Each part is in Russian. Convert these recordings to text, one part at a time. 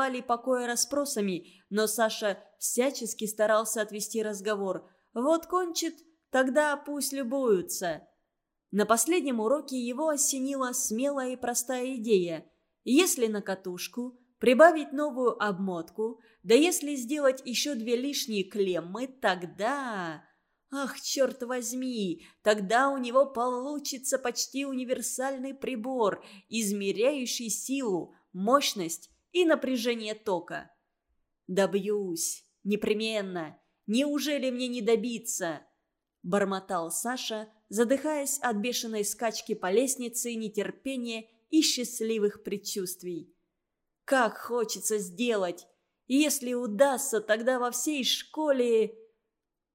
давали покоя расспросами, но Саша всячески старался отвести разговор. «Вот кончит, тогда пусть любуются». На последнем уроке его осенила смелая и простая идея. Если на катушку прибавить новую обмотку, да если сделать еще две лишние клеммы, тогда... Ах, черт возьми, тогда у него получится почти универсальный прибор, измеряющий силу, мощность и напряжение тока. Добьюсь, непременно. Неужели мне не добиться? Бормотал Саша, задыхаясь от бешеной скачки по лестнице, нетерпения и счастливых предчувствий. Как хочется сделать! Если удастся, тогда во всей школе...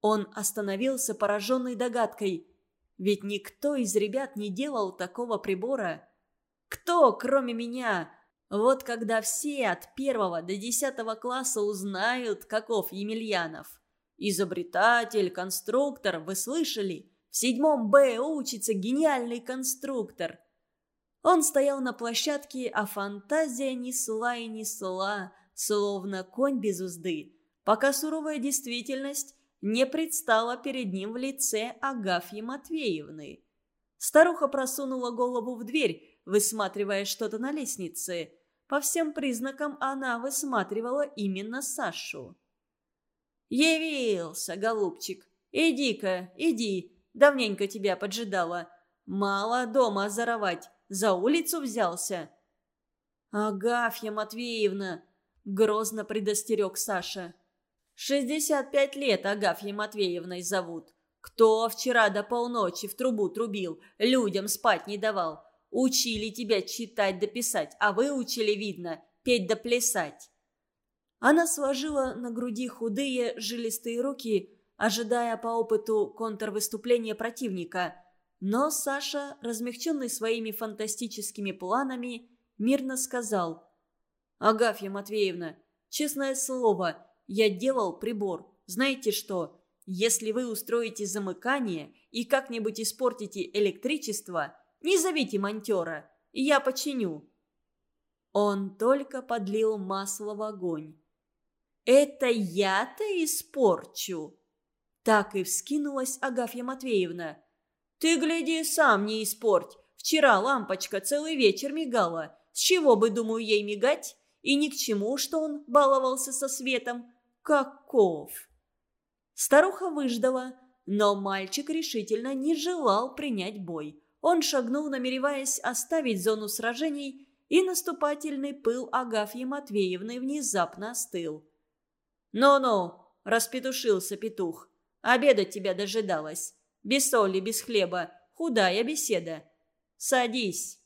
Он остановился, пораженный догадкой. Ведь никто из ребят не делал такого прибора. Кто, кроме меня? Вот когда все от первого до десятого класса узнают, каков Емельянов. Изобретатель, конструктор, вы слышали? В седьмом Б учится гениальный конструктор. Он стоял на площадке, а фантазия несла и несла, словно конь без узды, пока суровая действительность не предстала перед ним в лице Агафьи Матвеевны. Старуха просунула голову в дверь, высматривая что-то на лестнице. По всем признакам она высматривала именно Сашу. «Явился, голубчик! Иди-ка, иди! Давненько тебя поджидала. Мало дома озоровать, за улицу взялся». «Агафья Матвеевна!» — грозно предостерег Саша. «Шестьдесят пять лет Агафьей Матвеевной зовут. Кто вчера до полночи в трубу трубил, людям спать не давал? Учили тебя читать да писать, а вы учили, видно, петь да плясать». Она сложила на груди худые жилистые руки, ожидая по опыту контрвыступления противника. Но Саша, размягченный своими фантастическими планами, мирно сказал. «Агафья Матвеевна, честное слово, я делал прибор. Знаете что? Если вы устроите замыкание и как-нибудь испортите электричество, не зовите монтера, я починю». Он только подлил масло в огонь. «Это я-то испорчу!» Так и вскинулась Агафья Матвеевна. «Ты, гляди, сам не испорть. Вчера лампочка целый вечер мигала. С чего бы, думаю, ей мигать? И ни к чему, что он баловался со светом. Каков!» Старуха выждала, но мальчик решительно не желал принять бой. Он шагнул, намереваясь оставить зону сражений, и наступательный пыл Агафьи Матвеевны внезапно остыл. «Ну-ну!» – распетушился петух. «Обедать тебя дожидалась. Без соли, без хлеба. Худая беседа. Садись!»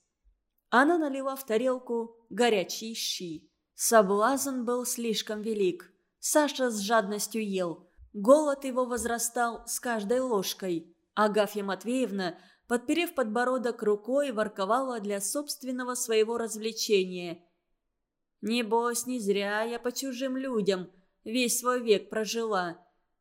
Она налила в тарелку горячие щи. Соблазн был слишком велик. Саша с жадностью ел. Голод его возрастал с каждой ложкой. Агафья Матвеевна, подперев подбородок рукой, ворковала для собственного своего развлечения. «Небось, не зря я по чужим людям весь свой век прожила.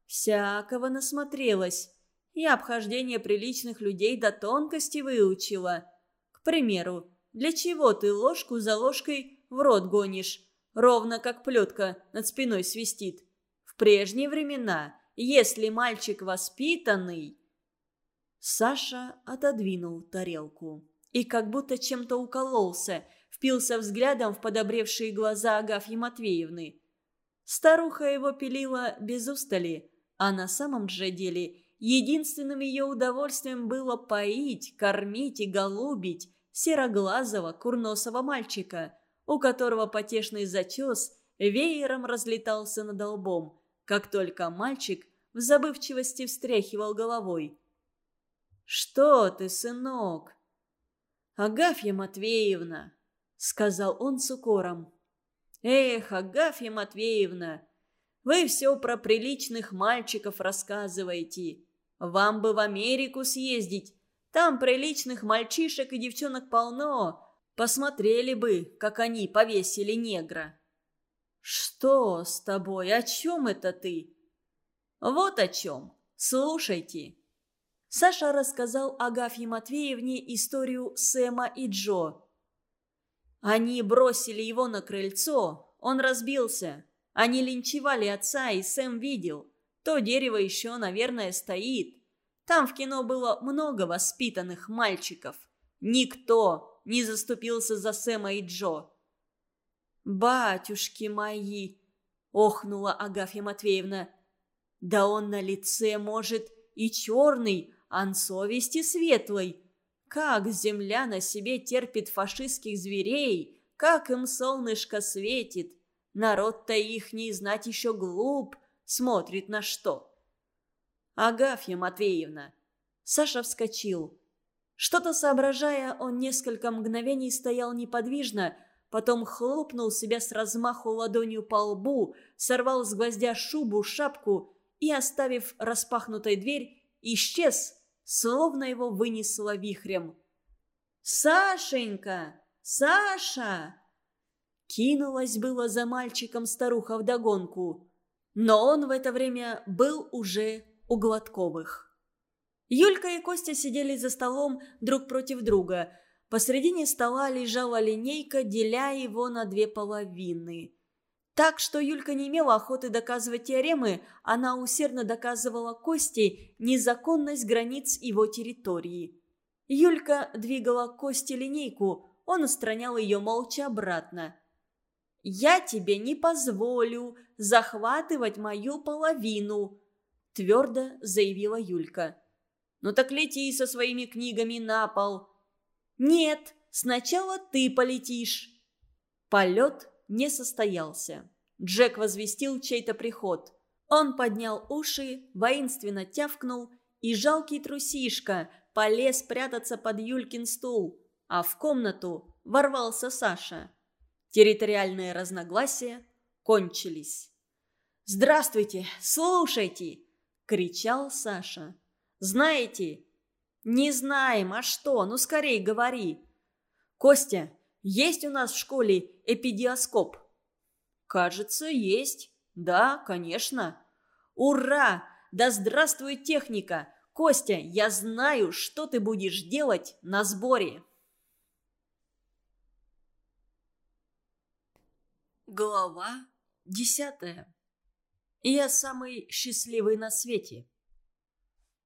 Всякого насмотрелась. И обхождение приличных людей до тонкости выучила. К примеру, для чего ты ложку за ложкой в рот гонишь? Ровно как плетка над спиной свистит. В прежние времена, если мальчик воспитанный... Саша отодвинул тарелку и как будто чем-то укололся, впился взглядом в подобревшие глаза Агафьи Матвеевны. Старуха его пилила без устали, а на самом же деле единственным ее удовольствием было поить, кормить и голубить сероглазого курносого мальчика, у которого потешный зачес веером разлетался над лбом, как только мальчик в забывчивости встряхивал головой. «Что ты, сынок?» «Агафья Матвеевна», — сказал он с укором. «Эх, Агафья Матвеевна, вы все про приличных мальчиков рассказываете. Вам бы в Америку съездить. Там приличных мальчишек и девчонок полно. Посмотрели бы, как они повесили негра». «Что с тобой? О чем это ты?» «Вот о чем. Слушайте». Саша рассказал Агафье Матвеевне историю Сэма и Джо. Они бросили его на крыльцо, он разбился. Они линчевали отца, и Сэм видел. То дерево еще, наверное, стоит. Там в кино было много воспитанных мальчиков. Никто не заступился за Сэма и Джо. «Батюшки мои!» – охнула Агафья Матвеевна. «Да он на лице, может, и черный, а на совести светлый. Как земля на себе терпит фашистских зверей, как им солнышко светит. Народ-то не знать еще глуп, смотрит на что». «Агафья Матвеевна!» Саша вскочил. Что-то соображая, он несколько мгновений стоял неподвижно, потом хлопнул себя с размаху ладонью по лбу, сорвал с гвоздя шубу, шапку и, оставив распахнутой дверь, исчез, словно его вынесло вихрем. «Сашенька! Саша!» Кинулась было за мальчиком старуха вдогонку, но он в это время был уже у Гладковых. Юлька и Костя сидели за столом друг против друга – Посредине стола лежала линейка, деля его на две половины. Так что Юлька не имела охоты доказывать теоремы, она усердно доказывала Косте незаконность границ его территории. Юлька двигала Косте линейку, он устранял ее молча обратно. «Я тебе не позволю захватывать мою половину», – твердо заявила Юлька. «Ну так лети со своими книгами на пол», «Нет, сначала ты полетишь». Полет не состоялся. Джек возвестил чей-то приход. Он поднял уши, воинственно тявкнул, и жалкий трусишка полез прятаться под Юлькин стул, а в комнату ворвался Саша. Территориальные разногласия кончились. «Здравствуйте! Слушайте!» – кричал Саша. «Знаете, «Не знаем, а что? Ну, скорее говори!» «Костя, есть у нас в школе эпидиоскоп?» «Кажется, есть. Да, конечно». «Ура! Да здравствует техника! Костя, я знаю, что ты будешь делать на сборе!» Глава десятая. Я самый счастливый на свете.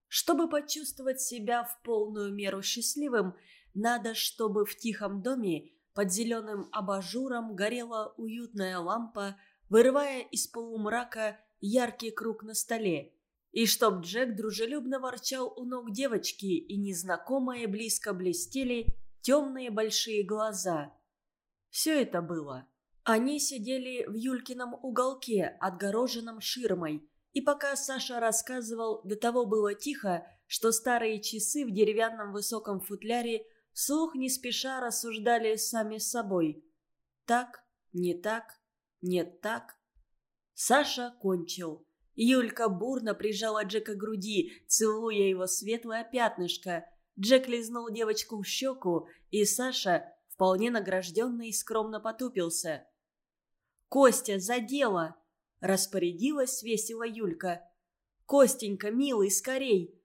Чтобы почувствовать себя в полную меру счастливым, надо, чтобы в тихом доме под зеленым абажуром горела уютная лампа, вырывая из полумрака яркий круг на столе. И чтоб Джек дружелюбно ворчал у ног девочки, и незнакомые близко блестели темные большие глаза. Все это было. Они сидели в Юлькином уголке, отгороженном ширмой, и пока Саша рассказывал, до того было тихо, что старые часы в деревянном высоком футляре вслух не спеша рассуждали сами с собой. Так, не так, нет так. Саша кончил. Юлька бурно прижала Джека к груди, целуя его светлое пятнышко. Джек лизнул девочку в щеку, и Саша, вполне награжденный, скромно потупился. «Костя, за дело!» Распорядилась весело Юлька. «Костенька, милый, скорей!»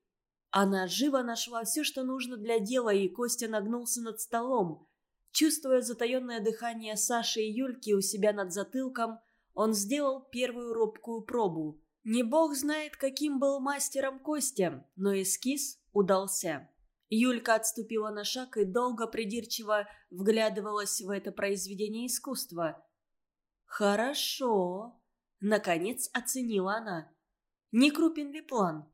Она живо нашла все, что нужно для дела, и Костя нагнулся над столом. Чувствуя затаенное дыхание Саши и Юльки у себя над затылком, он сделал первую робкую пробу. Не бог знает, каким был мастером Костя, но эскиз удался. Юлька отступила на шаг и долго придирчиво вглядывалась в это произведение искусства. «Хорошо», Наконец оценила она. Не крупен ли план?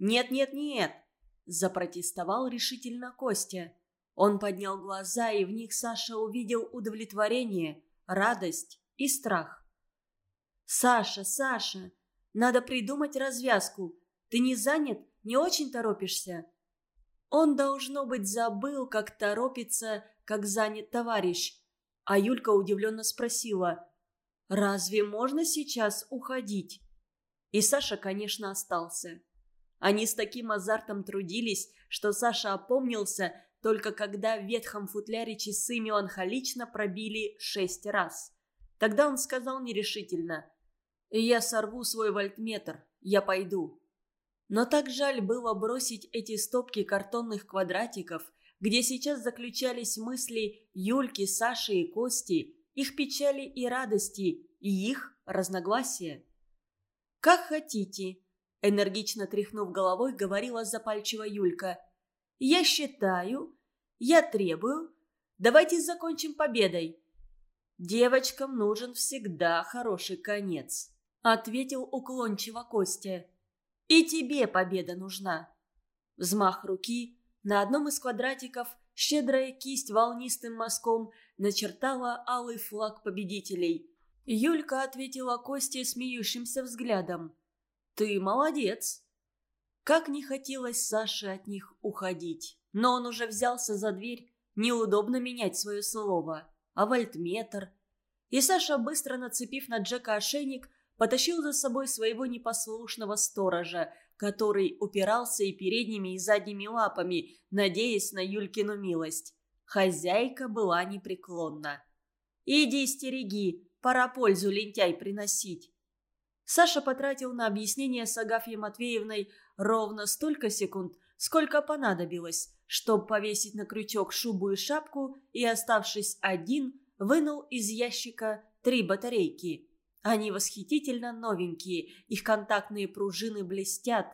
«Нет-нет-нет!» – запротестовал решительно Костя. Он поднял глаза, и в них Саша увидел удовлетворение, радость и страх. «Саша, Саша, надо придумать развязку. Ты не занят, не очень торопишься?» Он, должно быть, забыл, как торопится, как занят товарищ. А Юлька удивленно спросила. Разве можно сейчас уходить? И Саша, конечно, остался. Они с таким азартом трудились, что Саша опомнился только когда в ветхом футляре часы меланхолично пробили шесть раз. Тогда он сказал нерешительно «Я сорву свой вольтметр, я пойду». Но так жаль было бросить эти стопки картонных квадратиков, где сейчас заключались мысли Юльки, Саши и Кости, их печали и радости, и их разногласия. «Как хотите», – энергично тряхнув головой, говорила запальчиво Юлька. «Я считаю, я требую, давайте закончим победой». «Девочкам нужен всегда хороший конец», – ответил уклончиво Костя. «И тебе победа нужна». Взмах руки, на одном из квадратиков щедрая кисть волнистым мазком начертала алый флаг победителей. Юлька ответила Косте смеющимся взглядом. «Ты молодец!» Как не хотелось Саше от них уходить. Но он уже взялся за дверь. Неудобно менять свое слово. А вольтметр? И Саша, быстро нацепив на Джека ошейник, потащил за собой своего непослушного сторожа, который упирался и передними, и задними лапами, надеясь на Юлькину милость. Хозяйка была непреклонна. «Иди стереги, пора пользу лентяй приносить». Саша потратил на объяснение с Агафьей Матвеевной ровно столько секунд, сколько понадобилось, чтобы повесить на крючок шубу и шапку и, оставшись один, вынул из ящика три батарейки. Они восхитительно новенькие, их контактные пружины блестят.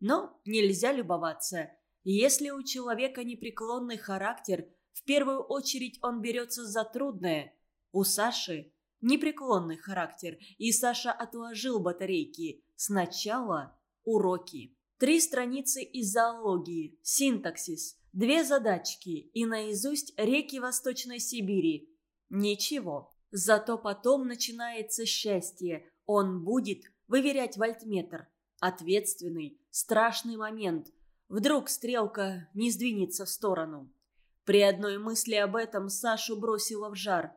Но нельзя любоваться. Если у человека непреклонный характер, в первую очередь он берется за трудное. У Саши непреклонный характер, и Саша отложил батарейки. Сначала уроки. Три страницы из зоологии, синтаксис, две задачки и наизусть реки Восточной Сибири. Ничего. Зато потом начинается счастье. Он будет выверять вольтметр. Ответственный, страшный момент. Вдруг стрелка не сдвинется в сторону. При одной мысли об этом Сашу бросило в жар.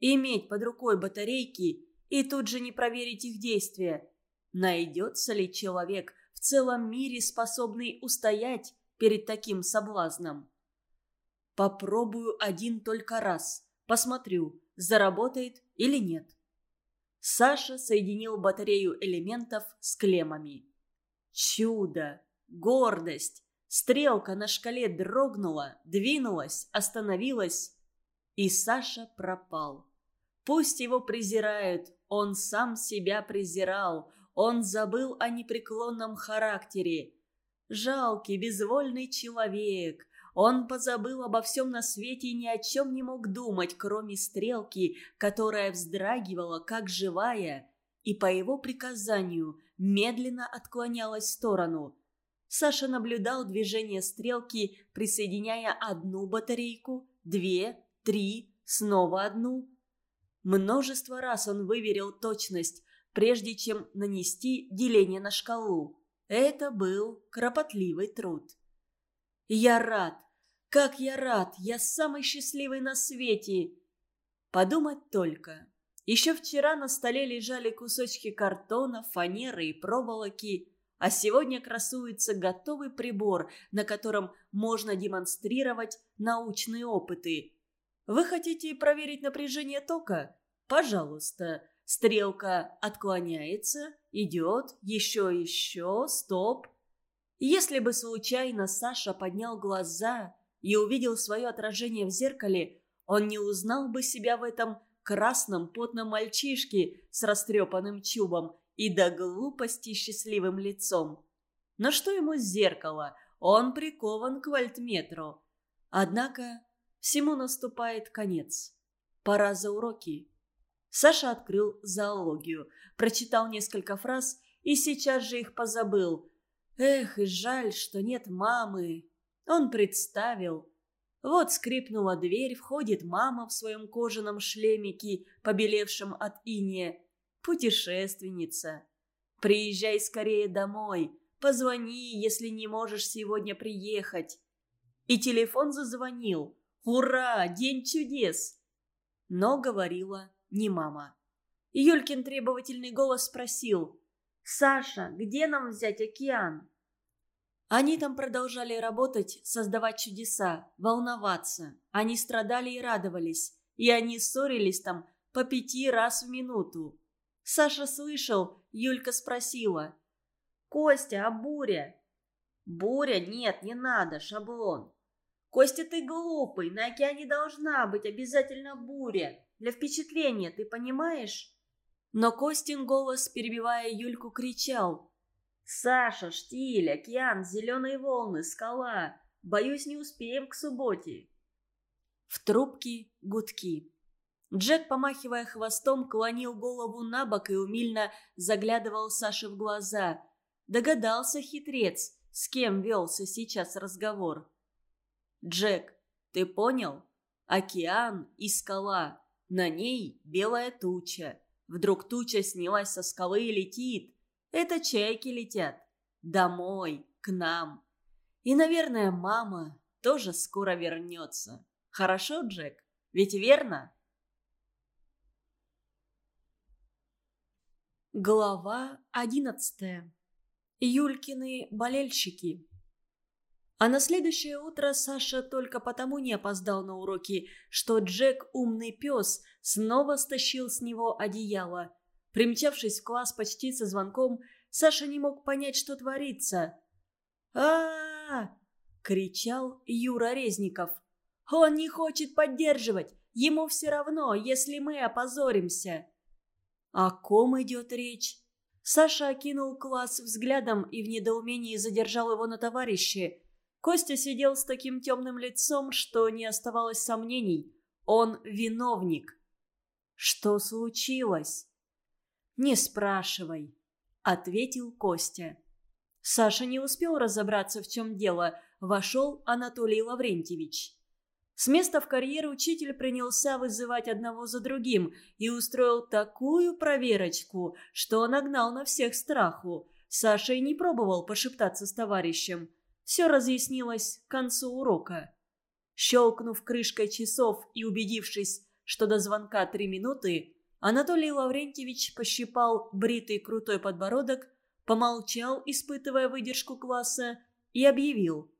Иметь под рукой батарейки и тут же не проверить их действия. Найдется ли человек в целом мире, способный устоять перед таким соблазном? Попробую один только раз. Посмотрю, заработает или нет. Саша соединил батарею элементов с клеммами. Чудо! Гордость! Стрелка на шкале дрогнула, двинулась, остановилась, и Саша пропал. Пусть его презирают, он сам себя презирал, он забыл о непреклонном характере. Жалкий, безвольный человек, он позабыл обо всем на свете и ни о чем не мог думать, кроме стрелки, которая вздрагивала, как живая, и по его приказанию медленно отклонялась в сторону. Саша наблюдал движение стрелки, присоединяя одну батарейку, две, три, снова одну. Множество раз он выверил точность, прежде чем нанести деление на шкалу. Это был кропотливый труд. «Я рад, как я рад! Я самый счастливый на свете!» Подумать только. Еще вчера на столе лежали кусочки картона, фанеры и проволоки, а сегодня красуется готовый прибор, на котором можно демонстрировать научные опыты. Вы хотите проверить напряжение тока? Пожалуйста. Стрелка отклоняется, идет, еще, еще, стоп. Если бы случайно Саша поднял глаза и увидел свое отражение в зеркале, он не узнал бы себя в этом красном потном мальчишке с растрепанным чубом и до глупости счастливым лицом. Но что ему зеркало? Он прикован к вольтметру. Однако всему наступает конец. Пора за уроки. Саша открыл зоологию, прочитал несколько фраз и сейчас же их позабыл. Эх, и жаль, что нет мамы. Он представил. Вот скрипнула дверь, входит мама в своем кожаном шлемике, побелевшем от иния. Путешественница. Приезжай скорее домой. Позвони, если не можешь сегодня приехать. И телефон зазвонил. Ура, день чудес! Но говорила не мама. Юлькин требовательный голос спросил. «Саша, где нам взять океан?» Они там продолжали работать, создавать чудеса, волноваться. Они страдали и радовались. И они ссорились там по пяти раз в минуту. Саша слышал, Юлька спросила. «Костя, а буря?» «Буря? Нет, не надо, шаблон». «Костя, ты глупый, на океане должна быть обязательно буря». для впечатления, ты понимаешь?» Но Костин голос, перебивая Юльку, кричал. «Саша, штиль, океан, зеленые волны, скала. Боюсь, не успеем к субботе». В трубке гудки. Джек, помахивая хвостом, клонил голову на бок и умильно заглядывал Саше в глаза. Догадался хитрец, с кем велся сейчас разговор. «Джек, ты понял? Океан и скала. На ней белая туча. Вдруг туча снялась со скалы и летит. Это чайки летят. Домой, к нам. И, наверное, мама тоже скоро вернется. Хорошо, Джек? Ведь верно?» Глава одиннадцатая. Юлькины болельщики. А на следующее утро Саша только потому не опоздал на уроки, что Джек, умный пес, снова стащил с него одеяло. Примчавшись в класс почти со звонком, Саша не мог понять, что творится. а, -а, -а кричал Юра Резников. «Он не хочет поддерживать! Ему все равно, если мы опозоримся!» О ком идет речь? Саша окинул класс взглядом и в недоумении задержал его на товарище. Костя сидел с таким темным лицом, что не оставалось сомнений. Он виновник. Что случилось? «Не спрашивай», — ответил Костя. Саша не успел разобраться, в чем дело. Вошел Анатолий Лаврентьевич. С места в карьер учитель принялся вызывать одного за другим и устроил такую проверочку, что нагнал на всех страху. Саша и не пробовал пошептаться с товарищем. Все разъяснилось к концу урока. Щелкнув крышкой часов и убедившись, что до звонка три минуты, Анатолий Лаврентьевич пощипал бритый крутой подбородок, помолчал, испытывая выдержку класса, и объявил.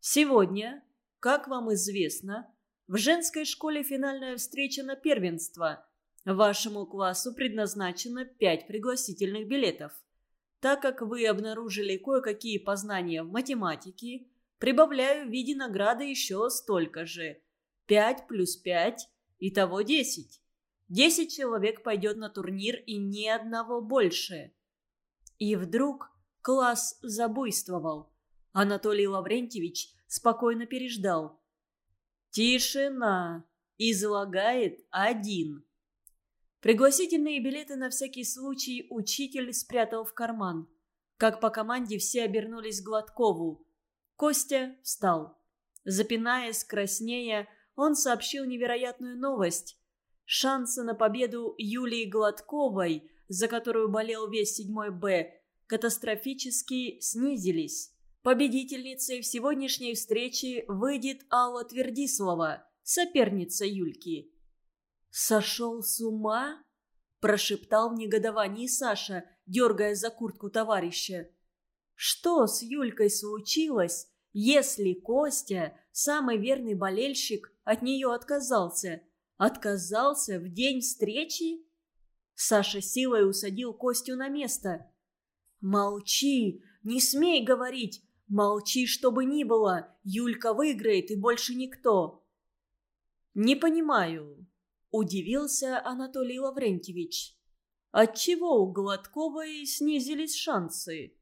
«Сегодня как вам известно, в женской школе финальная встреча на первенство. Вашему классу предназначено пять пригласительных билетов. Так как вы обнаружили кое-какие познания в математике, прибавляю в виде награды еще столько же. Пять плюс пять, итого десять. Десять человек пойдет на турнир и ни одного больше. И вдруг класс забуйствовал. Анатолий Лаврентьевич спокойно переждал. «Тишина!» Излагает один. Пригласительные билеты на всякий случай учитель спрятал в карман. Как по команде все обернулись к Гладкову. Костя встал. Запинаясь, краснея, он сообщил невероятную новость. Шансы на победу Юлии Гладковой, за которую болел весь седьмой Б, катастрофически снизились. Победительницей в сегодняшней встрече выйдет Алла Твердислава, соперница Юльки. «Сошел с ума?» – прошептал в негодовании Саша, дергая за куртку товарища. «Что с Юлькой случилось, если Костя, самый верный болельщик, от нее отказался? Отказался в день встречи?» Саша силой усадил Костю на место. «Молчи! Не смей говорить! «Молчи, что бы ни было, Юлька выиграет и больше никто». «Не понимаю», – удивился Анатолий Лаврентьевич. «Отчего у Гладковой снизились шансы?»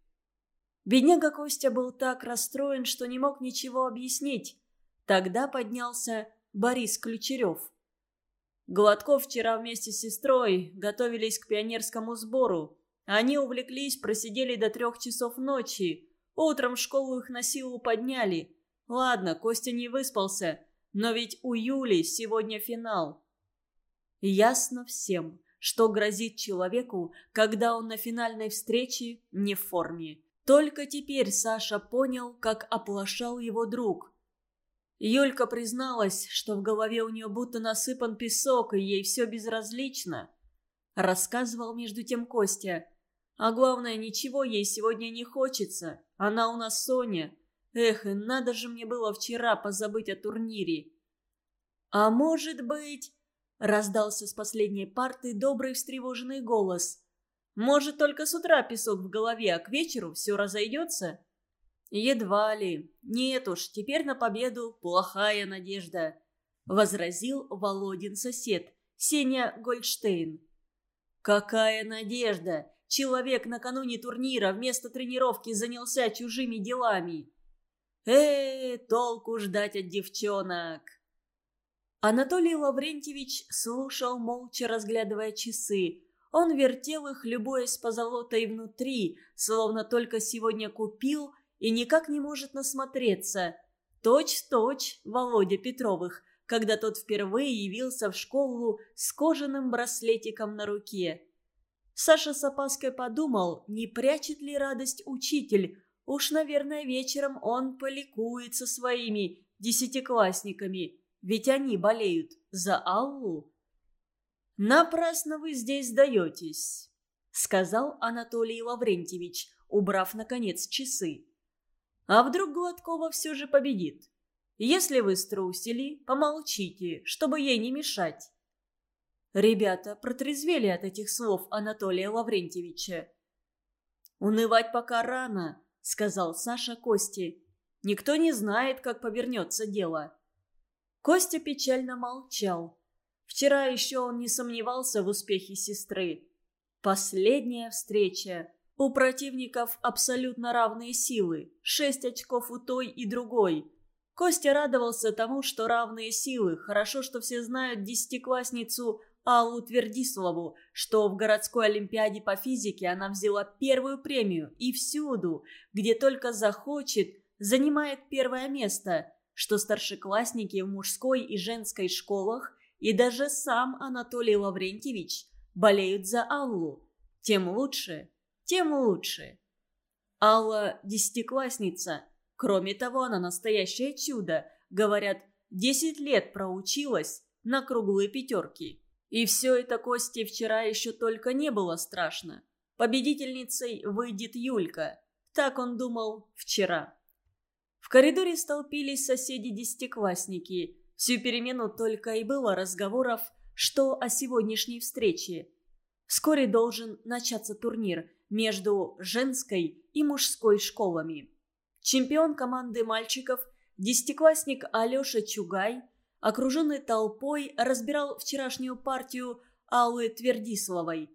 Бедняга Костя был так расстроен, что не мог ничего объяснить. Тогда поднялся Борис Ключерев. Гладков вчера вместе с сестрой готовились к пионерскому сбору. Они увлеклись, просидели до трех часов ночи. Утром в школу их на силу подняли. Ладно, Костя не выспался, но ведь у Юли сегодня финал. Ясно всем, что грозит человеку, когда он на финальной встрече не в форме. Только теперь Саша понял, как оплошал его друг. Юлька призналась, что в голове у нее будто насыпан песок, и ей все безразлично. Рассказывал между тем Костя. А главное, ничего ей сегодня не хочется. Она у нас Соня. Эх, и надо же мне было вчера позабыть о турнире. А может быть... Раздался с последней парты добрый встревоженный голос. «Может, только с утра песок в голове, а к вечеру все разойдется?» «Едва ли. Нет уж, теперь на победу плохая надежда», — возразил Володин сосед, Сеня Гольдштейн. «Какая надежда! Человек накануне турнира вместо тренировки занялся чужими делами!» «Э, толку ждать от девчонок!» Анатолий Лаврентьевич слушал, молча разглядывая часы. Он вертел их, любуясь позолотой внутри, словно только сегодня купил и никак не может насмотреться. Точь-точь Володя Петровых, когда тот впервые явился в школу с кожаным браслетиком на руке. Саша с опаской подумал, не прячет ли радость учитель. Уж, наверное, вечером он поликует со своими десятиклассниками ведь они болеют за Аллу. «Напрасно вы здесь сдаетесь», — сказал Анатолий Лаврентьевич, убрав, наконец, часы. «А вдруг Гладкова все же победит? Если вы струсили, помолчите, чтобы ей не мешать». Ребята протрезвели от этих слов Анатолия Лаврентьевича. «Унывать пока рано», — сказал Саша Кости. «Никто не знает, как повернется дело». Костя печально молчал. Вчера еще он не сомневался в успехе сестры. Последняя встреча. У противников абсолютно равные силы. Шесть очков у той и другой. Костя радовался тому, что равные силы. Хорошо, что все знают десятиклассницу Аллу Твердиславу, что в городской олимпиаде по физике она взяла первую премию и всюду, где только захочет, занимает первое место – что старшеклассники в мужской и женской школах и даже сам Анатолий Лаврентьевич болеют за Аллу. Тем лучше, тем лучше. Алла – десятиклассница. Кроме того, она настоящее чудо. Говорят, десять лет проучилась на круглые пятерки. И все это Косте вчера еще только не было страшно. Победительницей выйдет Юлька. Так он думал вчера. В коридоре столпились соседи-десятиклассники. Всю перемену только и было разговоров, что о сегодняшней встрече. Вскоре должен начаться турнир между женской и мужской школами. Чемпион команды мальчиков, десятиклассник Алеша Чугай, окруженный толпой, разбирал вчерашнюю партию Аллы Твердисловой.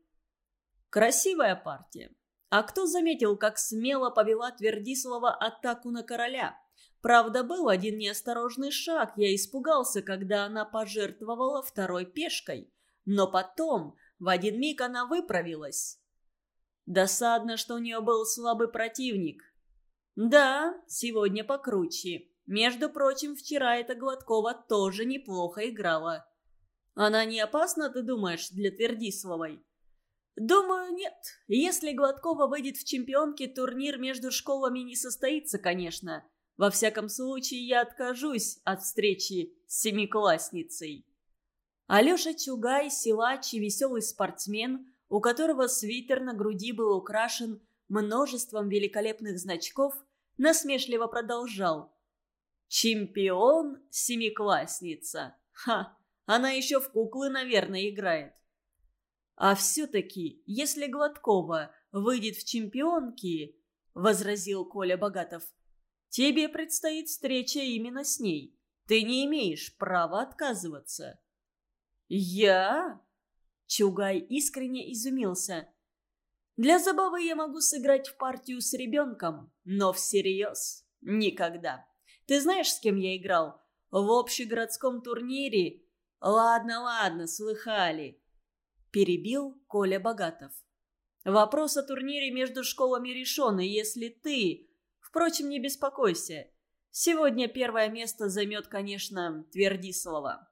Красивая партия. А кто заметил, как смело повела Твердислава атаку на короля? Правда, был один неосторожный шаг, я испугался, когда она пожертвовала второй пешкой. Но потом, в один миг она выправилась. Досадно, что у нее был слабый противник. Да, сегодня покруче. Между прочим, вчера эта Гладкова тоже неплохо играла. Она не опасна, ты думаешь, для Твердиславой? «Думаю, нет. Если Гладкова выйдет в чемпионке, турнир между школами не состоится, конечно. Во всяком случае, я откажусь от встречи с семиклассницей». Алеша Чугай, силач и веселый спортсмен, у которого свитер на груди был украшен множеством великолепных значков, насмешливо продолжал. «Чемпион семиклассница! Ха! Она еще в куклы, наверное, играет. «А все-таки, если Гладкова выйдет в чемпионки, — возразил Коля Богатов, — тебе предстоит встреча именно с ней. Ты не имеешь права отказываться». «Я?» — Чугай искренне изумился. «Для забавы я могу сыграть в партию с ребенком, но всерьез никогда. Ты знаешь, с кем я играл? В общегородском турнире? Ладно, ладно, слыхали перебил Коля Богатов. «Вопрос о турнире между школами решен, и если ты... Впрочем, не беспокойся. Сегодня первое место займет, конечно, Твердислава».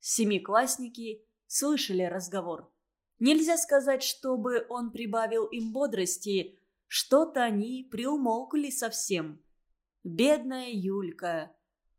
Семиклассники слышали разговор. Нельзя сказать, чтобы он прибавил им бодрости. Что-то они приумолкли совсем. Бедная Юлька.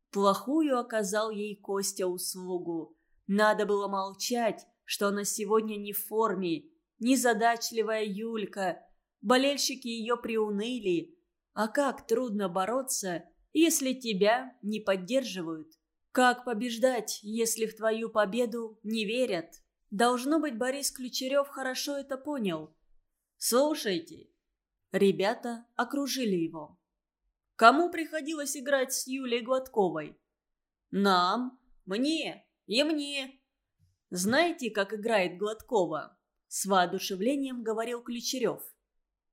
Плохую оказал ей Костя услугу. Надо было молчать, что она сегодня не в форме, незадачливая Юлька. Болельщики ее приуныли. А как трудно бороться, если тебя не поддерживают? Как побеждать, если в твою победу не верят? Должно быть, Борис Ключерев хорошо это понял. «Слушайте». Ребята окружили его. «Кому приходилось играть с Юлей Гладковой?» «Нам, мне и мне», Знаете, как играет Гладкова?» С воодушевлением говорил Ключерев.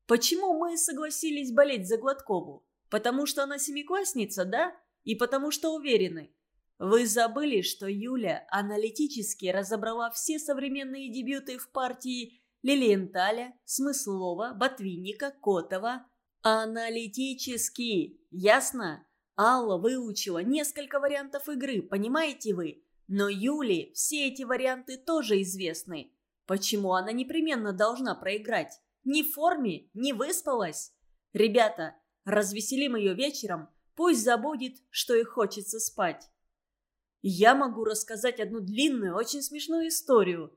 «Почему мы согласились болеть за Гладкову? Потому что она семиклассница, да? И потому что уверены. Вы забыли, что Юля аналитически разобрала все современные дебюты в партии Лилиенталя, Смыслова, Ботвинника, Котова. Аналитически, ясно? Алла выучила несколько вариантов игры, понимаете вы? Но Юле все эти варианты тоже известны. Почему она непременно должна проиграть? Ни в форме, не выспалась? Ребята, развеселим ее вечером, пусть забудет, что ей хочется спать. Я могу рассказать одну длинную, очень смешную историю.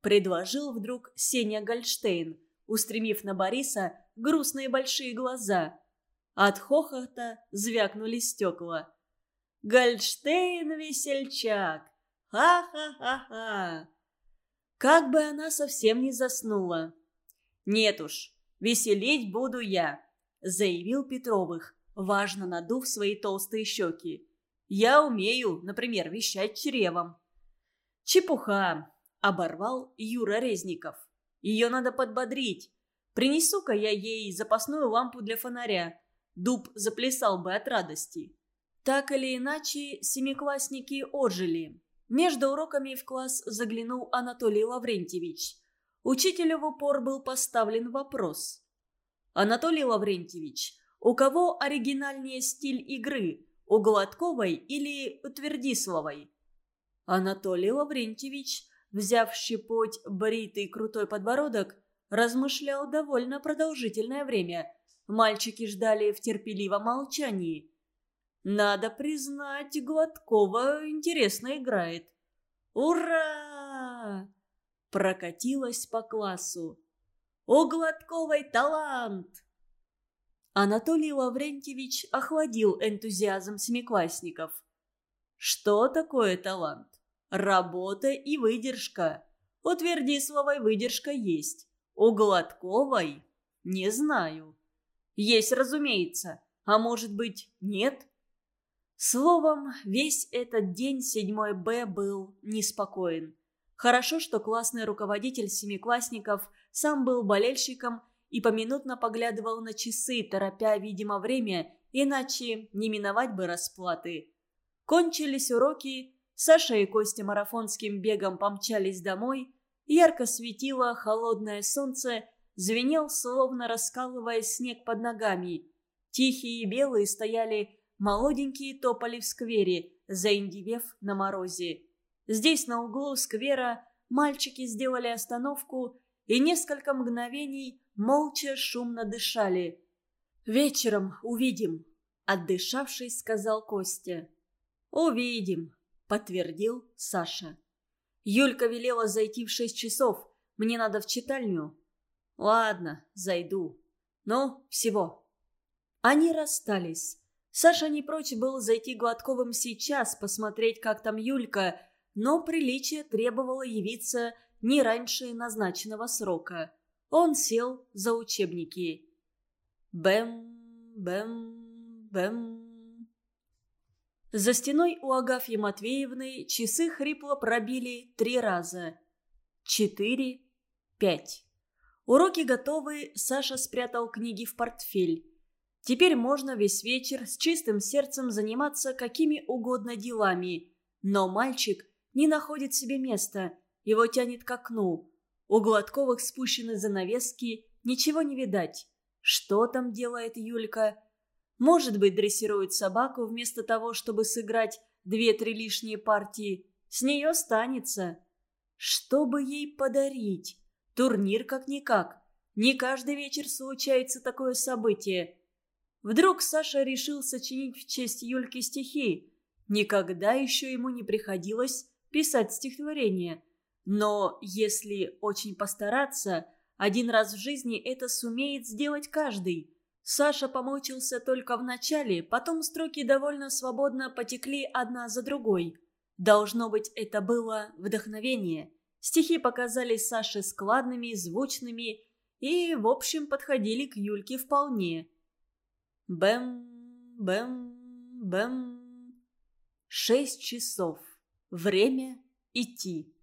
Предложил вдруг Сеня Гольштейн, устремив на Бориса грустные большие глаза. От хохота звякнули стекла. Гольштейн-весельчак! Ха-ха-ха-ха!» Как бы она совсем не заснула. «Нет уж, веселить буду я», — заявил Петровых, важно надув свои толстые щеки. «Я умею, например, вещать чревом». «Чепуха», — оборвал Юра Резников. «Ее надо подбодрить. Принесу-ка я ей запасную лампу для фонаря. Дуб заплясал бы от радости». Так или иначе, семиклассники ожили. Между уроками в класс заглянул Анатолий Лаврентьевич. Учителю в упор был поставлен вопрос. «Анатолий Лаврентьевич, у кого оригинальнее стиль игры, у Гладковой или у Твердисловой?» Анатолий Лаврентьевич, взяв щепоть бритый крутой подбородок, размышлял довольно продолжительное время. Мальчики ждали в терпеливом молчании. Надо признать, Гладкова интересно играет. «Ура!» Прокатилась по классу. «У Гладковой талант!» Анатолий Лаврентьевич охладил энтузиазм семиклассников. Что такое талант? Работа и выдержка. У Твердисловой выдержка есть. У Гладковой? Не знаю. Есть, разумеется. А может быть, нет? Словом, весь этот день 7 Б был неспокоен. Хорошо, что классный руководитель семиклассников сам был болельщиком и поминутно поглядывал на часы, торопя, видимо, время, иначе не миновать бы расплаты. Кончились уроки, Саша и Костя марафонским бегом помчались домой, ярко светило холодное солнце, звенел, словно раскалывая снег под ногами. Тихие и белые стояли Молоденькие топали в сквере, заиндивев на морозе. Здесь, на углу сквера, мальчики сделали остановку и несколько мгновений молча шумно дышали. «Вечером увидим», — отдышавшись, сказал Костя. «Увидим», — подтвердил Саша. «Юлька велела зайти в шесть часов. Мне надо в читальню». «Ладно, зайду. Ну, всего». Они расстались. Саша не прочь был зайти Гладковым сейчас, посмотреть, как там Юлька, но приличие требовало явиться не раньше назначенного срока. Он сел за учебники. Бэм, бэм, бэм. За стеной у Агафьи Матвеевны часы хрипло пробили три раза. Четыре, пять. Уроки готовы, Саша спрятал книги в портфель. Теперь можно весь вечер с чистым сердцем заниматься какими угодно делами. Но мальчик не находит себе места, его тянет к окну. У Гладковых спущены занавески, ничего не видать. Что там делает Юлька? Может быть, дрессирует собаку вместо того, чтобы сыграть две-три лишние партии. С нее станется. Что бы ей подарить? Турнир как-никак. Не каждый вечер случается такое событие. Вдруг Саша решил сочинить в честь Юльки стихи. Никогда еще ему не приходилось писать стихотворение. Но если очень постараться, один раз в жизни это сумеет сделать каждый. Саша помучился только в начале, потом строки довольно свободно потекли одна за другой. Должно быть, это было вдохновение. Стихи показались Саше складными, звучными и, в общем, подходили к Юльке вполне. Бэм, бэм, бэм. Шесть часов. Время идти.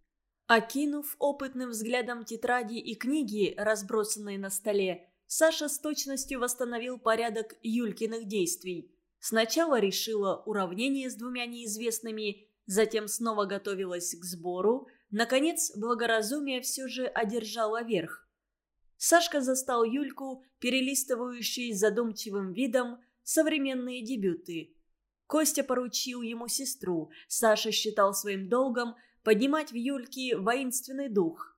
Окинув опытным взглядом тетради и книги, разбросанные на столе, Саша с точностью восстановил порядок Юлькиных действий. Сначала решила уравнение с двумя неизвестными, затем снова готовилась к сбору, наконец благоразумие все же одержало верх. Сашка застал Юльку, перелистывающей задумчивым видом современные дебюты. Костя поручил ему сестру, Саша считал своим долгом поднимать в Юльке воинственный дух.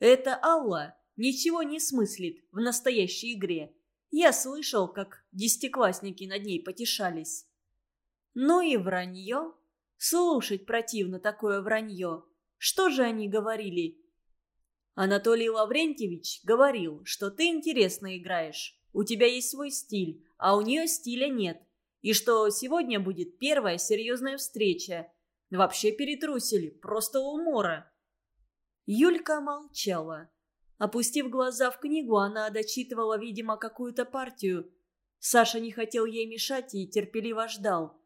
«Это Алла ничего не смыслит в настоящей игре. Я слышал, как десятиклассники над ней потешались». «Ну и вранье. Слушать противно такое вранье. Что же они говорили?» «Анатолий Лаврентьевич говорил, что ты интересно играешь. У тебя есть свой стиль, а у нее стиля нет. И что сегодня будет первая серьезная встреча. Вообще перетрусили, просто умора. Юлька молчала. Опустив глаза в книгу, она дочитывала, видимо, какую-то партию. Саша не хотел ей мешать и терпеливо ждал.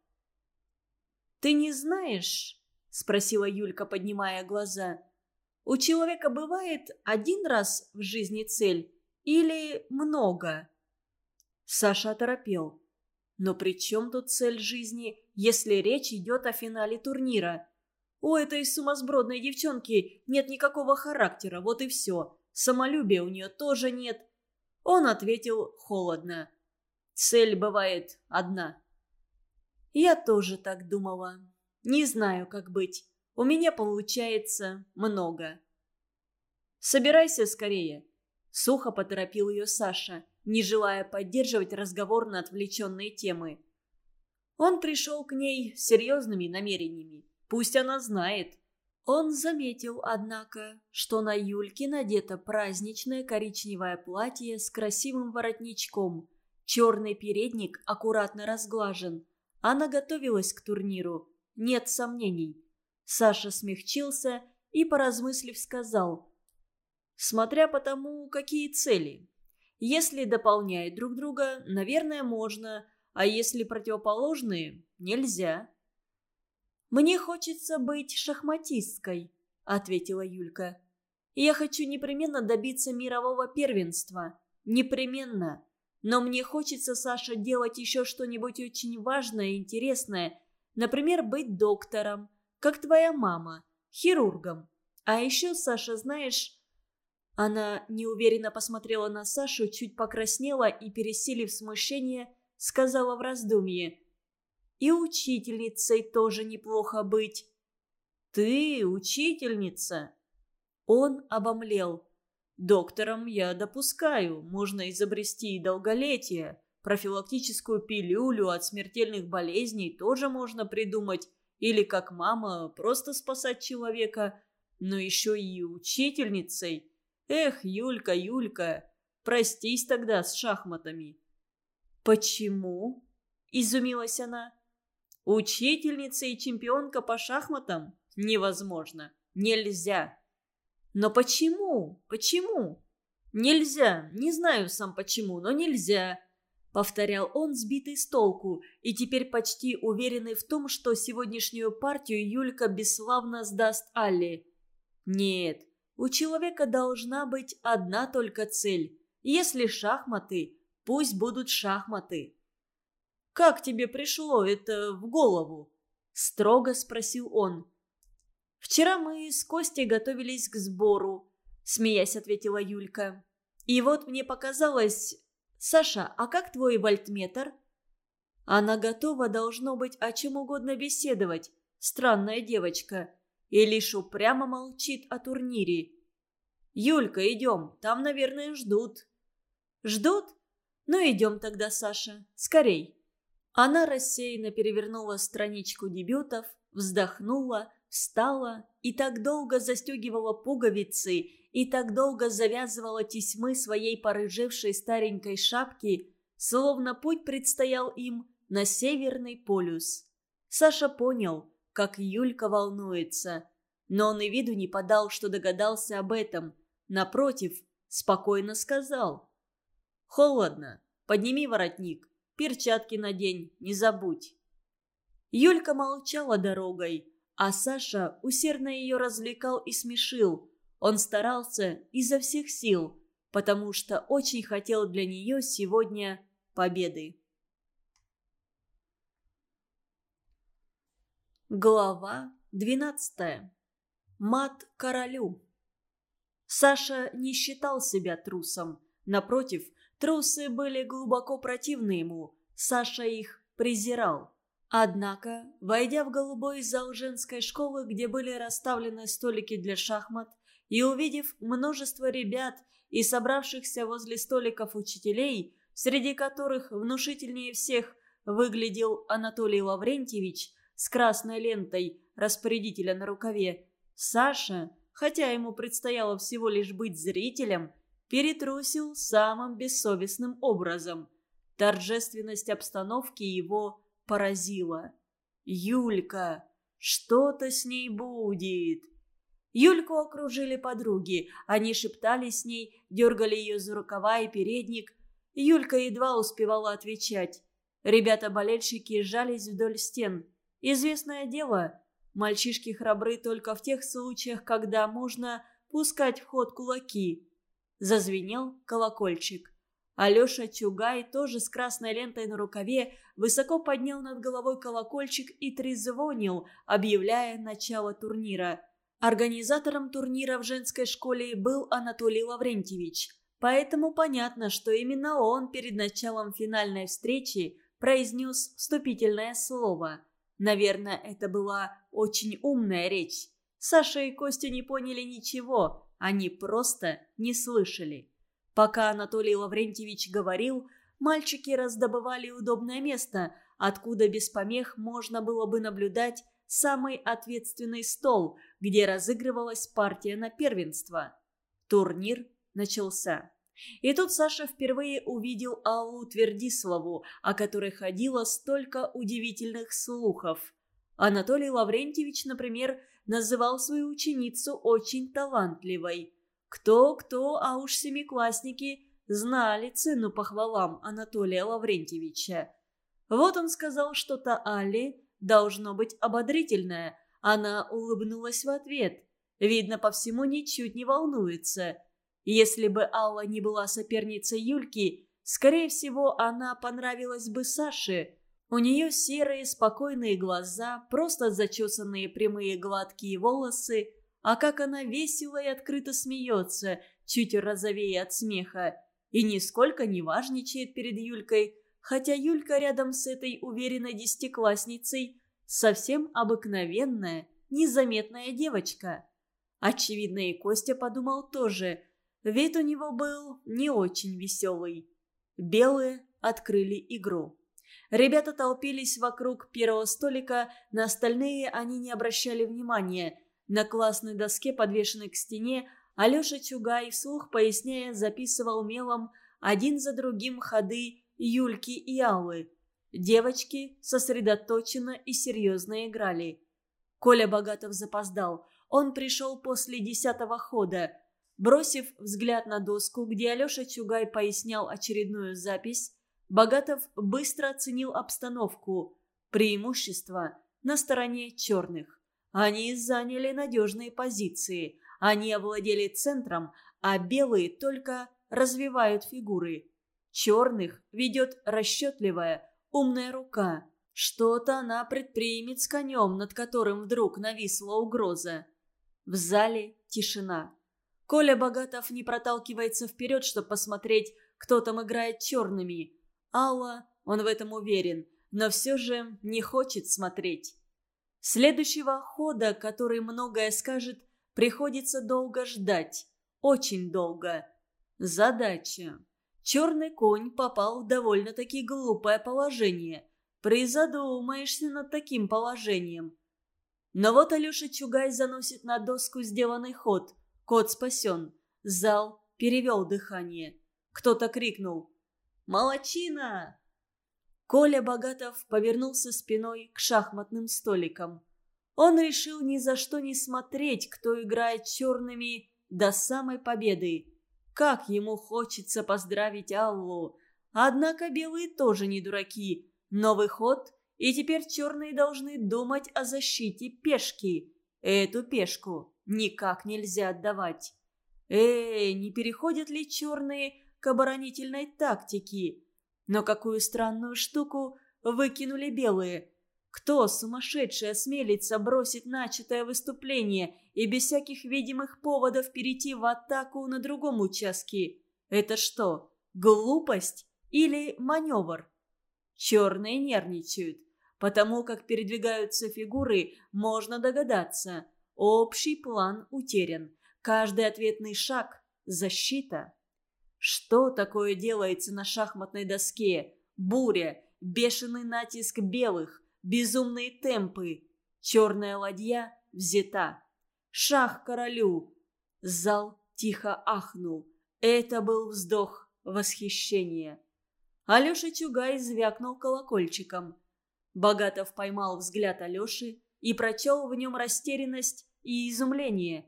«Ты не знаешь?» – спросила Юлька, поднимая глаза. «У человека бывает один раз в жизни цель или много?» Саша оторопел. «Но при чем тут цель жизни, если речь идет о финале турнира. У этой сумасбродной девчонки нет никакого характера, вот и все. Самолюбия у нее тоже нет. Он ответил холодно. Цель бывает одна. Я тоже так думала. Не знаю, как быть. У меня получается много. Собирайся скорее. Сухо поторопил ее Саша, не желая поддерживать разговор на отвлеченные темы. Он пришел к ней с серьезными намерениями. Пусть она знает. Он заметил, однако, что на Юльке надето праздничное коричневое платье с красивым воротничком. Черный передник аккуратно разглажен. Она готовилась к турниру. Нет сомнений. Саша смягчился и, поразмыслив, сказал. Смотря по тому, какие цели. Если дополняют друг друга, наверное, можно – а если противоположные – нельзя. «Мне хочется быть шахматисткой», – ответила Юлька. «Я хочу непременно добиться мирового первенства. Непременно. Но мне хочется, Саша, делать еще что-нибудь очень важное и интересное. Например, быть доктором, как твоя мама, хирургом. А еще, Саша, знаешь...» Она неуверенно посмотрела на Сашу, чуть покраснела и, пересилив смущение, сказала в раздумье. «И учительницей тоже неплохо быть». «Ты учительница?» Он обомлел. «Доктором я допускаю, можно изобрести и долголетие. Профилактическую пилюлю от смертельных болезней тоже можно придумать. Или, как мама, просто спасать человека. Но еще и учительницей. Эх, Юлька, Юлька, простись тогда с шахматами». «Почему?» – изумилась она. «Учительница и чемпионка по шахматам? Невозможно. Нельзя». «Но почему? Почему?» «Нельзя. Не знаю сам почему, но нельзя», — повторял он, сбитый с толку, и теперь почти уверенный в том, что сегодняшнюю партию Юлька бесславно сдаст Алле. «Нет, у человека должна быть одна только цель. Если шахматы, Пусть будут шахматы. «Как тебе пришло это в голову?» – строго спросил он. «Вчера мы с Костей готовились к сбору», – смеясь ответила Юлька. «И вот мне показалось... Саша, а как твой вольтметр?» Она готова, должно быть, о чем угодно беседовать. Странная девочка. И лишь упрямо молчит о турнире. «Юлька, идем, там, наверное, ждут». «Ждут? «Ну идем тогда, Саша, скорей». Она рассеянно перевернула страничку дебютов, вздохнула, встала и так долго застегивала пуговицы и так долго завязывала тесьмы своей порыжевшей старенькой шапки, словно путь предстоял им на Северный полюс. Саша понял, как Юлька волнуется, но он и виду не подал, что догадался об этом. Напротив, спокойно сказал – Холодно. Подними воротник. Перчатки надень, не забудь. Юлька молчала дорогой. А Саша усердно ее развлекал и смешил. Он старался изо всех сил, потому что очень хотел для нее сегодня победы. Глава двенадцатая. Мат королю. Саша не считал себя трусом. Напротив, трусы были глубоко противны ему. Саша их презирал. Однако, войдя в голубой зал женской школы, где были расставлены столики для шахмат, и увидев множество ребят и собравшихся возле столиков учителей, среди которых внушительнее всех выглядел Анатолий Лаврентьевич с красной лентой распорядителя на рукаве, Саша, хотя ему предстояло всего лишь быть зрителем, перетрусил самым бессовестным образом. Торжественность обстановки его поразила. «Юлька! Что-то с ней будет!» Юльку окружили подруги. Они шептали с ней, дергали ее за рукава и передник. Юлька едва успевала отвечать. Ребята-болельщики сжались вдоль стен. Известное дело, Мальчишки храбры только в тех случаях, когда можно пускать в ход кулаки. Зазвенел колокольчик. Алеша Чугай, тоже с красной лентой на рукаве, высоко поднял над головой колокольчик и трезвонил, объявляя начало турнира. Организатором турнира в женской школе был Анатолий Лаврентьевич. Поэтому понятно, что именно он перед началом финальной встречи произнес вступительное слово – Наверное, это была очень умная речь. Саша и Костя не поняли ничего, они просто не слышали. Пока Анатолий Лаврентьевич говорил, мальчики раздобывали удобное место, откуда без помех можно было бы наблюдать самый ответственный стол, где разыгрывалась партия на первенство. Турнир начался. И тут Саша впервые увидел Аллу Твердиславу, о которой ходило столько удивительных слухов. Анатолий Лаврентьевич, например, называл свою ученицу очень талантливой. Кто-кто, а уж семиклассники знали цену похвалам Анатолия Лаврентьевича. Вот он сказал что-то Алле, должно быть ободрительное. Она улыбнулась в ответ. Видно, по всему ничуть не волнуется – если бы Алла не была соперницей Юльки, скорее всего, она понравилась бы Саше. У нее серые, спокойные глаза, просто зачесанные прямые гладкие волосы, а как она весело и открыто смеется, чуть розовее от смеха, и нисколько не важничает перед Юлькой, хотя Юлька рядом с этой уверенной десятиклассницей совсем обыкновенная, незаметная девочка. Очевидно, и Костя подумал тоже – Вид у него был не очень веселый. Белые открыли игру. Ребята толпились вокруг первого столика, на остальные они не обращали внимания. На классной доске, подвешенной к стене, Алеша Чугай, вслух поясняя, записывал мелом один за другим ходы Юльки и Аллы. Девочки сосредоточенно и серьезно играли. Коля Богатов запоздал. Он пришел после десятого хода. Бросив взгляд на доску, где Алеша Чугай пояснял очередную запись, Богатов быстро оценил обстановку. Преимущество на стороне черных. Они заняли надежные позиции. Они овладели центром, а белые только развивают фигуры. Черных ведет расчетливая, умная рука. Что-то она предпримет с конем, над которым вдруг нависла угроза. В зале тишина. Коля Богатов не проталкивается вперед, чтобы посмотреть, кто там играет черными. Алла, он в этом уверен, но все же не хочет смотреть. Следующего хода, который многое скажет, приходится долго ждать. Очень долго. Задача. Черный конь попал в довольно-таки глупое положение. Призадумаешься над таким положением. Но вот Алеша Чугай заносит на доску сделанный ход – Кот спасен. Зал перевел дыхание. Кто-то крикнул «Молодчина!». Коля Богатов повернулся спиной к шахматным столикам. Он решил ни за что не смотреть, кто играет черными до самой победы. Как ему хочется поздравить Аллу. Однако белые тоже не дураки. Новый ход, И теперь черные должны думать о защите пешки. Эту пешку никак нельзя отдавать. Эй, не переходят ли черные к оборонительной тактике? Но какую странную штуку выкинули белые. Кто сумасшедший осмелится бросить начатое выступление и без всяких видимых поводов перейти в атаку на другом участке? Это что, глупость или маневр? Черные нервничают. Потому как передвигаются фигуры, можно догадаться. Общий план утерян. Каждый ответный шаг – защита. Что такое делается на шахматной доске? Буря, бешеный натиск белых, безумные темпы. Черная ладья взята. Шах королю. Зал тихо ахнул. Это был вздох восхищения. Алеша Чугай звякнул колокольчиком. Богатов поймал взгляд Алеши и прочел в нем растерянность и изумление.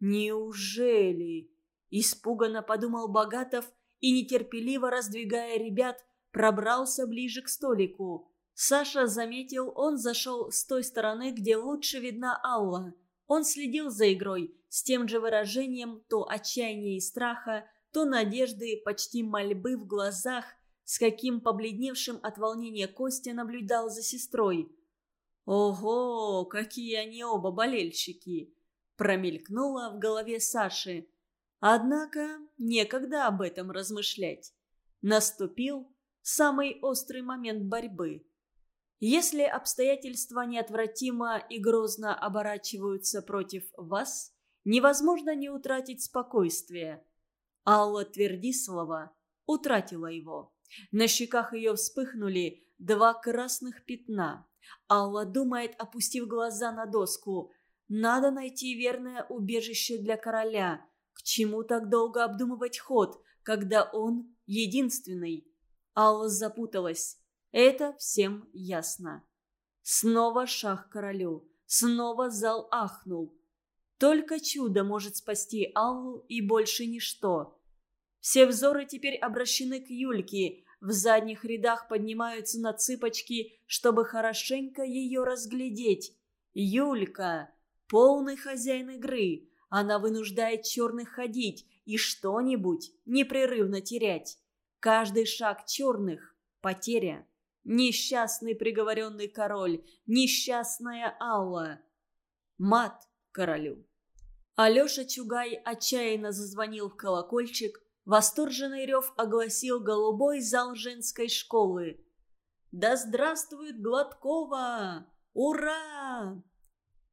«Неужели?» – испуганно подумал Богатов и, нетерпеливо раздвигая ребят, пробрался ближе к столику. Саша заметил, он зашел с той стороны, где лучше видна Алла. Он следил за игрой с тем же выражением то отчаяния и страха, то надежды, почти мольбы в глазах, с каким побледневшим от волнения Костя наблюдал за сестрой. «Ого, какие они оба болельщики!» промелькнуло в голове Саши. Однако некогда об этом размышлять. Наступил самый острый момент борьбы. Если обстоятельства неотвратимо и грозно оборачиваются против вас, невозможно не утратить спокойствие. Алла Твердислава утратила его. На щеках ее вспыхнули два красных пятна. Алла думает, опустив глаза на доску. Надо найти верное убежище для короля. К чему так долго обдумывать ход, когда он единственный? Алла запуталась. Это всем ясно. Снова шах королю. Снова зал ахнул. Только чудо может спасти Аллу и больше ничто. Все взоры теперь обращены к Юльке. В задних рядах поднимаются на цыпочки, чтобы хорошенько ее разглядеть. Юлька, полный хозяин игры. Она вынуждает черных ходить и что-нибудь непрерывно терять. Каждый шаг черных – потеря. Несчастный приговоренный король, несчастная Алла. Мат королю. Алеша Чугай отчаянно зазвонил в колокольчик, Восторженный рев огласил голубой зал женской школы. «Да здравствует Гладкова! Ура!»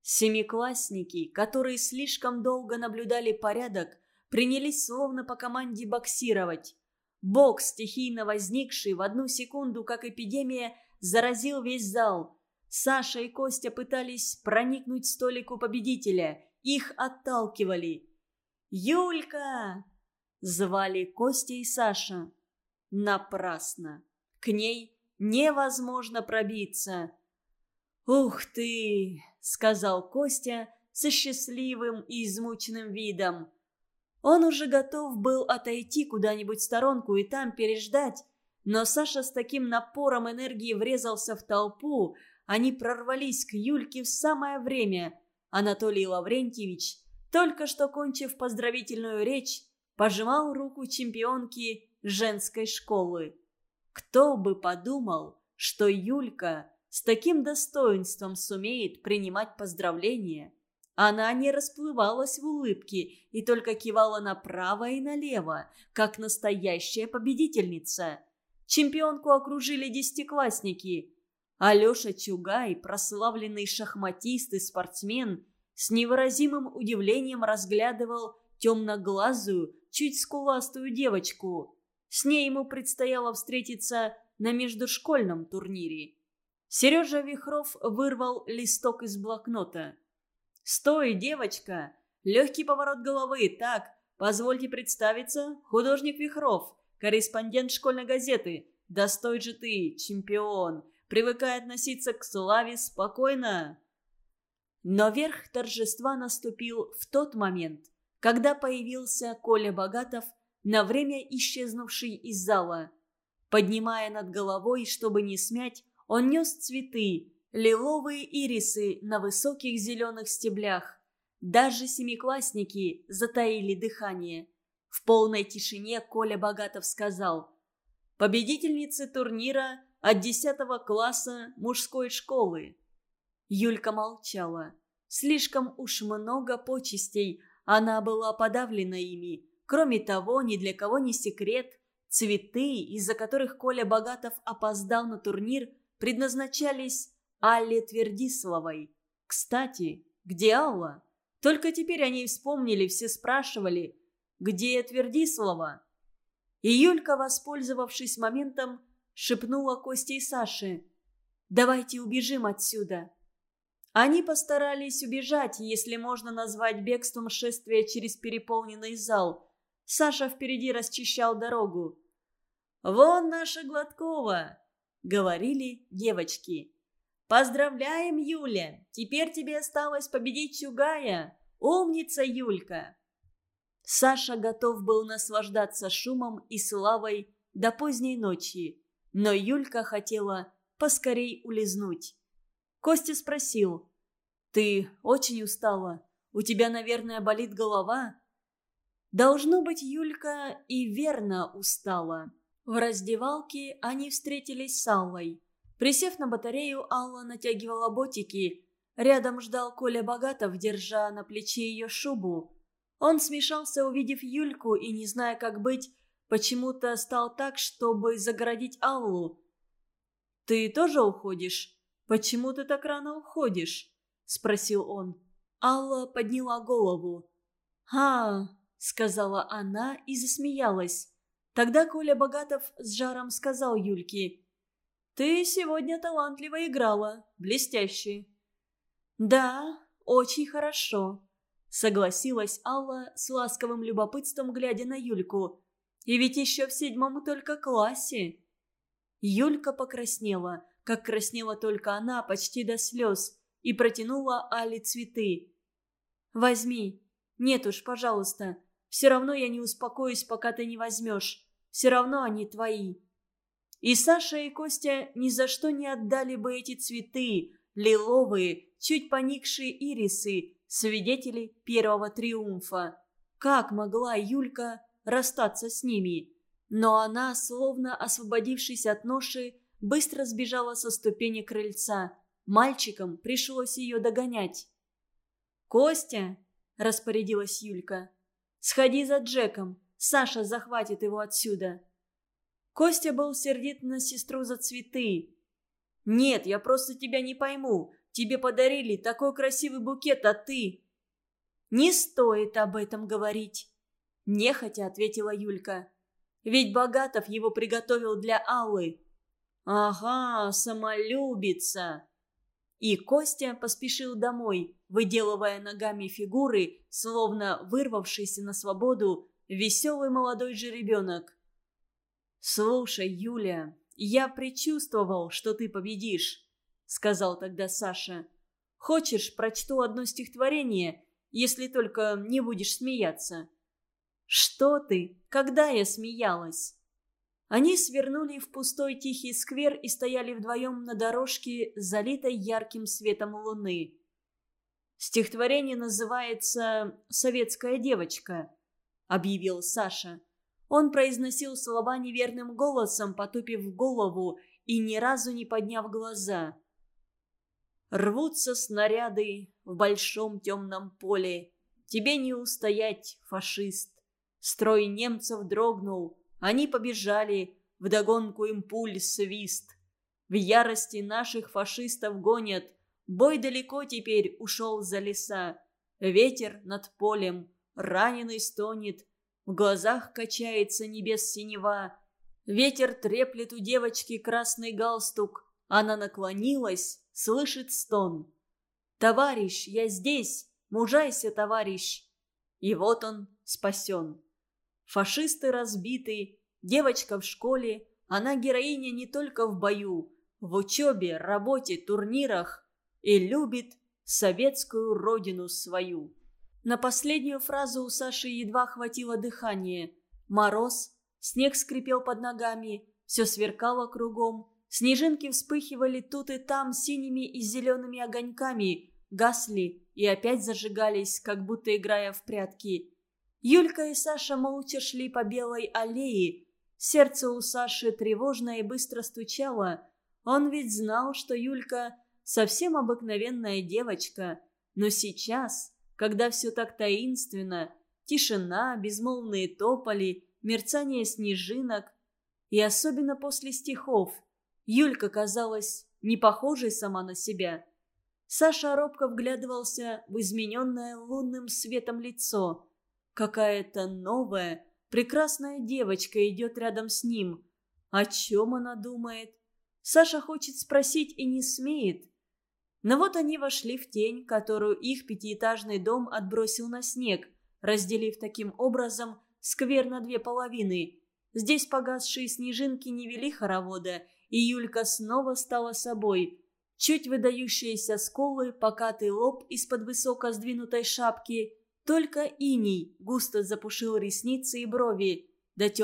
Семиклассники, которые слишком долго наблюдали порядок, принялись словно по команде боксировать. Бокс, стихийно возникший в одну секунду, как эпидемия, заразил весь зал. Саша и Костя пытались проникнуть столику победителя. Их отталкивали. «Юлька!» Звали Костя и Саша. Напрасно. К ней невозможно пробиться. «Ух ты!» — сказал Костя со счастливым и измученным видом. Он уже готов был отойти куда-нибудь в сторонку и там переждать, но Саша с таким напором энергии врезался в толпу, они прорвались к Юльке в самое время. Анатолий Лаврентьевич, только что кончив поздравительную речь, пожимал руку чемпионки женской школы. Кто бы подумал, что Юлька с таким достоинством сумеет принимать поздравления. Она не расплывалась в улыбке и только кивала направо и налево, как настоящая победительница. Чемпионку окружили десятиклассники. Алеша Чугай, прославленный шахматист и спортсмен, с невыразимым удивлением разглядывал темноглазую, чуть скуластую девочку. С ней ему предстояло встретиться на междушкольном турнире. Сережа Вихров вырвал листок из блокнота. «Стой, девочка! Легкий поворот головы. Так, позвольте представиться, художник Вихров, корреспондент школьной газеты. Да же ты, чемпион! Привыкай относиться к славе спокойно!» Но верх торжества наступил в тот момент, когда появился Коля Богатов, на время исчезнувший из зала. Поднимая над головой, чтобы не смять, он нес цветы, лиловые ирисы на высоких зеленых стеблях. Даже семиклассники затаили дыхание. В полной тишине Коля Богатов сказал «Победительницы турнира от 10 класса мужской школы». Юлька молчала. Слишком уж много почестей, она была подавлена ими. Кроме того, ни для кого не секрет, цветы, из-за которых Коля Богатов опоздал на турнир, предназначались Алле Твердисловой. Кстати, где Алла? Только теперь они вспомнили, все спрашивали, где Твердислова? И Юлька, воспользовавшись моментом, шепнула Косте и Саше. «Давайте убежим отсюда». Они постарались убежать, если можно назвать бегством шествия через переполненный зал. Саша впереди расчищал дорогу. «Вон наша Гладкова!» — говорили девочки. «Поздравляем, Юля! Теперь тебе осталось победить Чугая! Умница, Юлька!» Саша готов был наслаждаться шумом и славой до поздней ночи, но Юлька хотела поскорей улизнуть. Костя спросил, «Ты очень устала? У тебя, наверное, болит голова?» Должно быть, Юлька и верно устала. В раздевалке они встретились с Аллой. Присев на батарею, Алла натягивала ботики. Рядом ждал Коля Богатов, держа на плече ее шубу. Он смешался, увидев Юльку, и, не зная, как быть, почему-то стал так, чтобы загородить Аллу. «Ты тоже уходишь? Почему ты так рано уходишь?» – спросил он. Алла подняла голову. «А, — сказала она и засмеялась. Тогда Коля Богатов с жаром сказал Юльке. «Ты сегодня талантливо играла, блестяще». «Да, очень хорошо», — согласилась Алла с ласковым любопытством, глядя на Юльку. «И ведь еще в седьмом только классе». Юлька покраснела, как краснела только она, почти до слез, и протянула Али цветы. «Возьми. Нет уж, пожалуйста. Все равно я не успокоюсь, пока ты не возьмешь. Все равно они твои». И Саша и Костя ни за что не отдали бы эти цветы, лиловые, чуть поникшие ирисы, свидетели первого триумфа. Как могла Юлька расстаться с ними? Но она, словно освободившись от ноши, быстро сбежала со ступени крыльца. Мальчикам пришлось ее догонять. «Костя!» – распорядилась Юлька. «Сходи за Джеком. Саша захватит его отсюда». Костя был сердит на сестру за цветы. «Нет, я просто тебя не пойму. Тебе подарили такой красивый букет, а ты...» «Не стоит об этом говорить», – нехотя ответила Юлька. «Ведь Богатов его приготовил для Аллы». «Ага, самолюбица!» И Костя поспешил домой, выделывая ногами фигуры, словно вырвавшийся на свободу веселый молодой жеребенок. «Слушай, Юля, я предчувствовал, что ты победишь», — сказал тогда Саша. «Хочешь, прочту одно стихотворение, если только не будешь смеяться?» «Что ты? Когда я смеялась?» Они свернули в пустой тихий сквер и стояли вдвоем на дорожке, залитой ярким светом луны. «Стихотворение называется «Советская девочка», — объявил Саша. Он произносил слова неверным голосом, потупив голову и ни разу не подняв глаза. «Рвутся снаряды в большом темном поле. Тебе не устоять, фашист!» Строй немцев дрогнул, они побежали, вдогонку им пуль свист. В ярости наших фашистов гонят, бой далеко теперь ушел за леса. Ветер над полем, раненый стонет, в глазах качается небес синева. Ветер треплет у девочки красный галстук. Она наклонилась, слышит стон. «Товарищ, я здесь! Мужайся, товарищ!» И вот он спасен. Фашисты разбиты, девочка в школе. Она героиня не только в бою, в учебе, работе, турнирах. И любит советскую родину свою. На последнюю фразу у Саши едва хватило дыхания. Мороз, снег скрипел под ногами, все сверкало кругом, Снежинки вспыхивали тут и там синими и зелеными огоньками, гасли и опять зажигались, как будто играя в прятки. Юлька и Саша молча шли по белой аллее. Сердце у Саши тревожно и быстро стучало. Он ведь знал, что Юлька совсем обыкновенная девочка. Но сейчас, когда все так таинственно, тишина, безмолвные тополи, мерцание снежинок, и особенно после стихов, Юлька казалась не похожей сама на себя. Саша робко вглядывался в измененное лунным светом лицо. Какая-то новая, прекрасная девочка идет рядом с ним. О чем она думает? Саша хочет спросить и не смеет. Но вот они вошли в тень, которую их пятиэтажный дом отбросил на снег, разделив таким образом сквер на две половины. Здесь погасшие снежинки не вели хоровода, и Юлька снова стала собой. Чуть выдающиеся скулы, покатый лоб из-под высоко сдвинутой шапки. Только иней густо запушил ресницы и брови, да